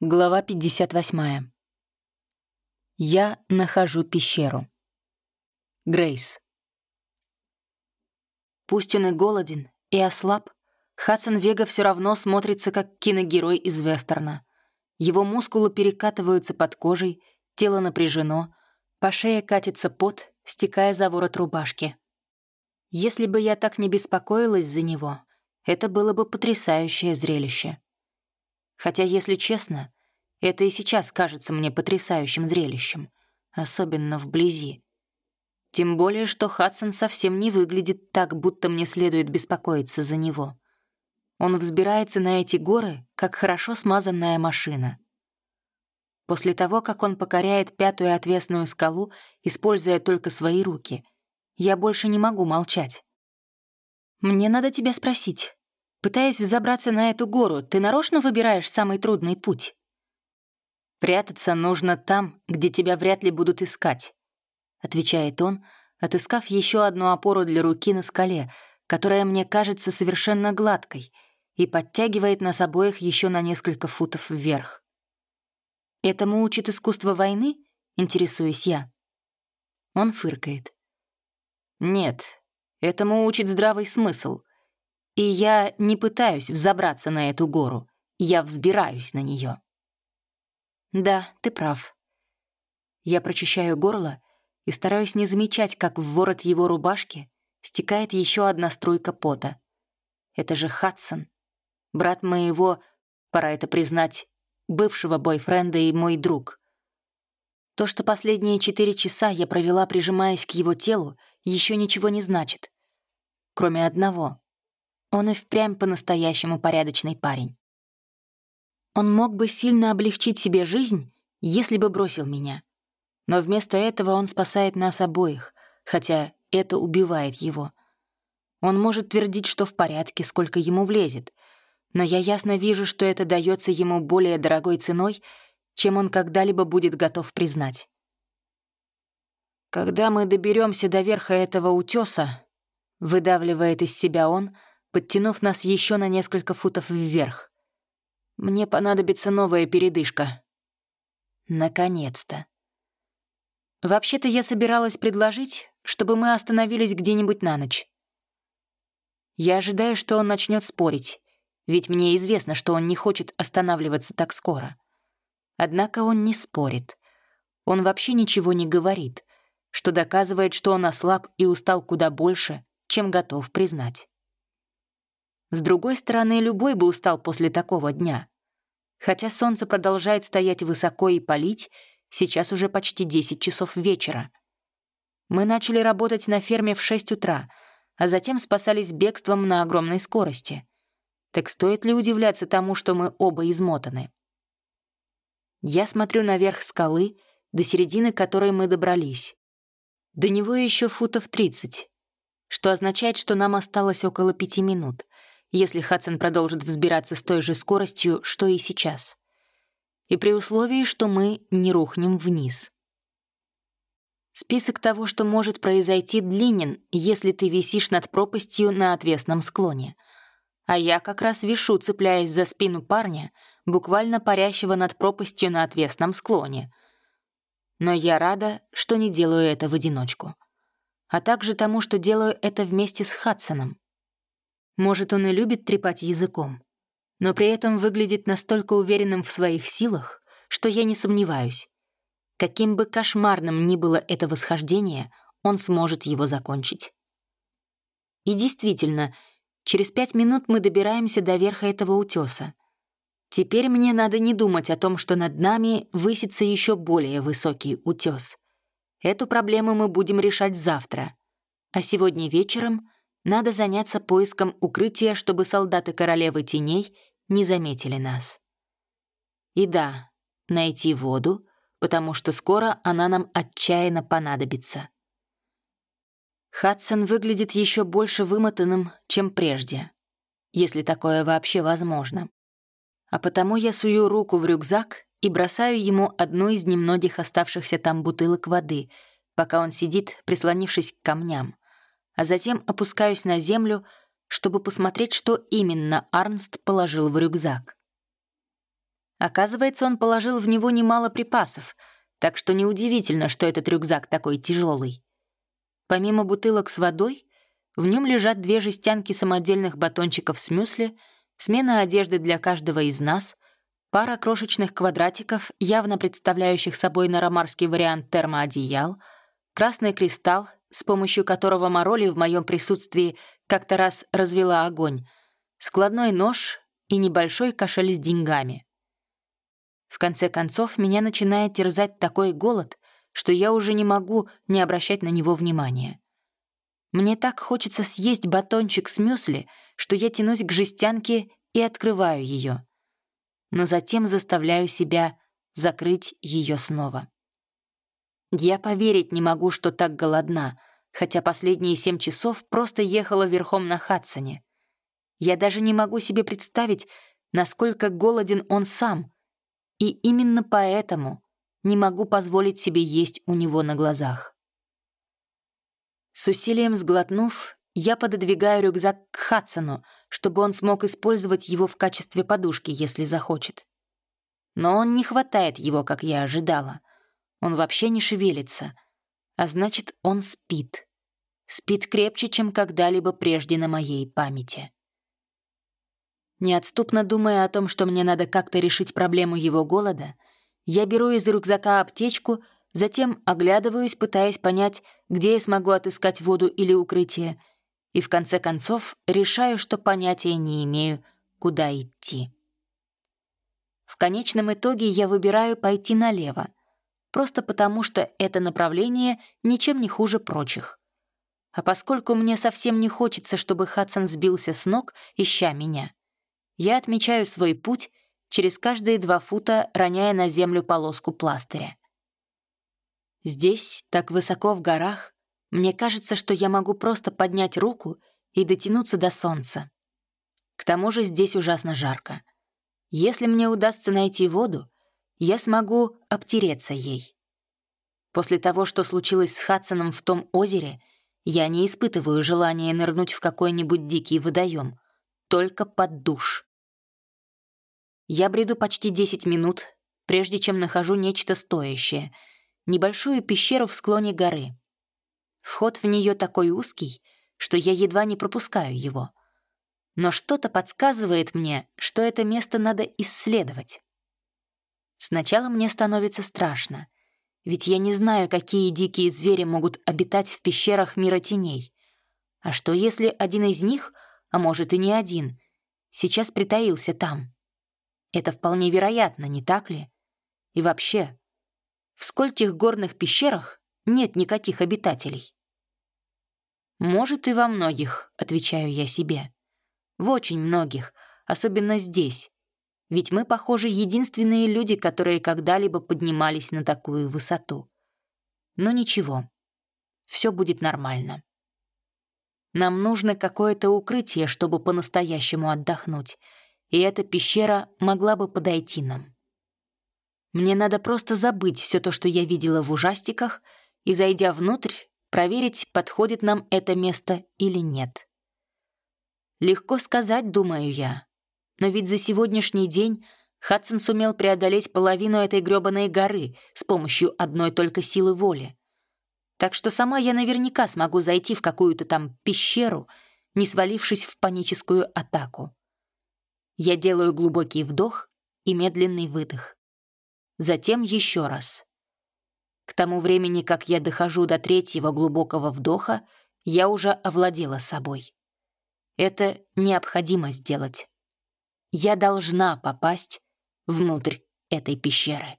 Глава 58. Я нахожу пещеру. Грейс. Пусть он и голоден, и ослаб, Хадсон Вега все равно смотрится как киногерой из вестерна. Его мускулы перекатываются под кожей, тело напряжено, по шее катится пот, стекая за ворот рубашки. Если бы я так не беспокоилась за него, это было бы потрясающее зрелище. Хотя, если честно, это и сейчас кажется мне потрясающим зрелищем, особенно вблизи. Тем более, что Хадсон совсем не выглядит так, будто мне следует беспокоиться за него. Он взбирается на эти горы, как хорошо смазанная машина. После того, как он покоряет пятую отвесную скалу, используя только свои руки, я больше не могу молчать. «Мне надо тебя спросить. Пытаясь взобраться на эту гору, ты нарочно выбираешь самый трудный путь?» «Прятаться нужно там, где тебя вряд ли будут искать», — отвечает он, отыскав еще одну опору для руки на скале, которая мне кажется совершенно гладкой, и подтягивает нас обоих еще на несколько футов вверх. «Этому учит искусство войны?» — интересуюсь я. Он фыркает. «Нет, этому учит здравый смысл. И я не пытаюсь взобраться на эту гору, я взбираюсь на нее. «Да, ты прав». Я прочищаю горло и стараюсь не замечать, как в ворот его рубашки стекает еще одна струйка пота. Это же Хадсон, брат моего, пора это признать, бывшего бойфренда и мой друг. То, что последние четыре часа я провела, прижимаясь к его телу, еще ничего не значит. Кроме одного. Он и впрямь по-настоящему порядочный парень. Он мог бы сильно облегчить себе жизнь, если бы бросил меня. Но вместо этого он спасает нас обоих, хотя это убивает его. Он может твердить, что в порядке, сколько ему влезет, но я ясно вижу, что это дается ему более дорогой ценой, чем он когда-либо будет готов признать. «Когда мы доберемся до верха этого утеса, выдавливает из себя он, подтянув нас еще на несколько футов вверх. Мне понадобится новая передышка. Наконец-то. Вообще-то я собиралась предложить, чтобы мы остановились где-нибудь на ночь. Я ожидаю, что он начнет спорить, ведь мне известно, что он не хочет останавливаться так скоро. Однако он не спорит. Он вообще ничего не говорит, что доказывает, что он ослаб и устал куда больше, чем готов признать. С другой стороны, любой бы устал после такого дня. Хотя солнце продолжает стоять высоко и палить, сейчас уже почти 10 часов вечера. Мы начали работать на ферме в 6 утра, а затем спасались бегством на огромной скорости. Так стоит ли удивляться тому, что мы оба измотаны? Я смотрю наверх скалы, до середины которой мы добрались. До него еще футов 30, что означает, что нам осталось около пяти минут — если Хадсон продолжит взбираться с той же скоростью, что и сейчас. И при условии, что мы не рухнем вниз. Список того, что может произойти, длинен, если ты висишь над пропастью на отвесном склоне. А я как раз вишу, цепляясь за спину парня, буквально парящего над пропастью на отвесном склоне. Но я рада, что не делаю это в одиночку. А также тому, что делаю это вместе с Хадсоном. Может, он и любит трепать языком, но при этом выглядит настолько уверенным в своих силах, что я не сомневаюсь. Каким бы кошмарным ни было это восхождение, он сможет его закончить. И действительно, через пять минут мы добираемся до верха этого утеса. Теперь мне надо не думать о том, что над нами высится еще более высокий утес. Эту проблему мы будем решать завтра. А сегодня вечером надо заняться поиском укрытия, чтобы солдаты королевы теней не заметили нас. И да, найти воду, потому что скоро она нам отчаянно понадобится. Хадсон выглядит еще больше вымотанным, чем прежде, если такое вообще возможно. А потому я сую руку в рюкзак и бросаю ему одну из немногих оставшихся там бутылок воды, пока он сидит, прислонившись к камням а затем опускаюсь на землю, чтобы посмотреть, что именно Арнст положил в рюкзак. Оказывается, он положил в него немало припасов, так что неудивительно, что этот рюкзак такой тяжелый. Помимо бутылок с водой, в нем лежат две жестянки самодельных батончиков с мюсли, смена одежды для каждого из нас, пара крошечных квадратиков, явно представляющих собой нарамарский вариант термоодеял, красный кристалл, с помощью которого Мороли в моем присутствии как-то раз развела огонь, складной нож и небольшой кошель с деньгами. В конце концов, меня начинает терзать такой голод, что я уже не могу не обращать на него внимания. Мне так хочется съесть батончик с мюсли, что я тянусь к жестянке и открываю ее. Но затем заставляю себя закрыть ее снова. Я поверить не могу, что так голодна, хотя последние семь часов просто ехала верхом на Хадсоне. Я даже не могу себе представить, насколько голоден он сам, и именно поэтому не могу позволить себе есть у него на глазах. С усилием сглотнув, я пододвигаю рюкзак к Хадсону, чтобы он смог использовать его в качестве подушки, если захочет. Но он не хватает его, как я ожидала. Он вообще не шевелится. А значит, он спит. Спит крепче, чем когда-либо прежде на моей памяти. Неотступно думая о том, что мне надо как-то решить проблему его голода, я беру из рюкзака аптечку, затем оглядываюсь, пытаясь понять, где я смогу отыскать воду или укрытие, и в конце концов решаю, что понятия не имею, куда идти. В конечном итоге я выбираю пойти налево, просто потому что это направление ничем не хуже прочих. А поскольку мне совсем не хочется, чтобы Хадсон сбился с ног, ища меня, я отмечаю свой путь через каждые два фута роняя на землю полоску пластыря. Здесь, так высоко в горах, мне кажется, что я могу просто поднять руку и дотянуться до солнца. К тому же здесь ужасно жарко. Если мне удастся найти воду, я смогу обтереться ей. После того, что случилось с Хадсоном в том озере, я не испытываю желания нырнуть в какой-нибудь дикий водоем, только под душ. Я бреду почти 10 минут, прежде чем нахожу нечто стоящее — небольшую пещеру в склоне горы. Вход в нее такой узкий, что я едва не пропускаю его. Но что-то подсказывает мне, что это место надо исследовать. Сначала мне становится страшно, ведь я не знаю, какие дикие звери могут обитать в пещерах мира теней. А что если один из них, а может и не один, сейчас притаился там? Это вполне вероятно, не так ли? И вообще, в скольких горных пещерах нет никаких обитателей? «Может, и во многих», — отвечаю я себе. «В очень многих, особенно здесь. Ведь мы, похоже, единственные люди, которые когда-либо поднимались на такую высоту. Но ничего, все будет нормально. Нам нужно какое-то укрытие, чтобы по-настоящему отдохнуть, и эта пещера могла бы подойти нам. Мне надо просто забыть все то, что я видела в ужастиках, и, зайдя внутрь, проверить, подходит нам это место или нет. Легко сказать, думаю я, но ведь за сегодняшний день Хадсон сумел преодолеть половину этой грёбаной горы с помощью одной только силы воли. Так что сама я наверняка смогу зайти в какую-то там пещеру, не свалившись в паническую атаку. Я делаю глубокий вдох и медленный выдох. Затем еще раз. К тому времени, как я дохожу до третьего глубокого вдоха, я уже овладела собой. Это необходимо сделать. Я должна попасть внутрь этой пещеры.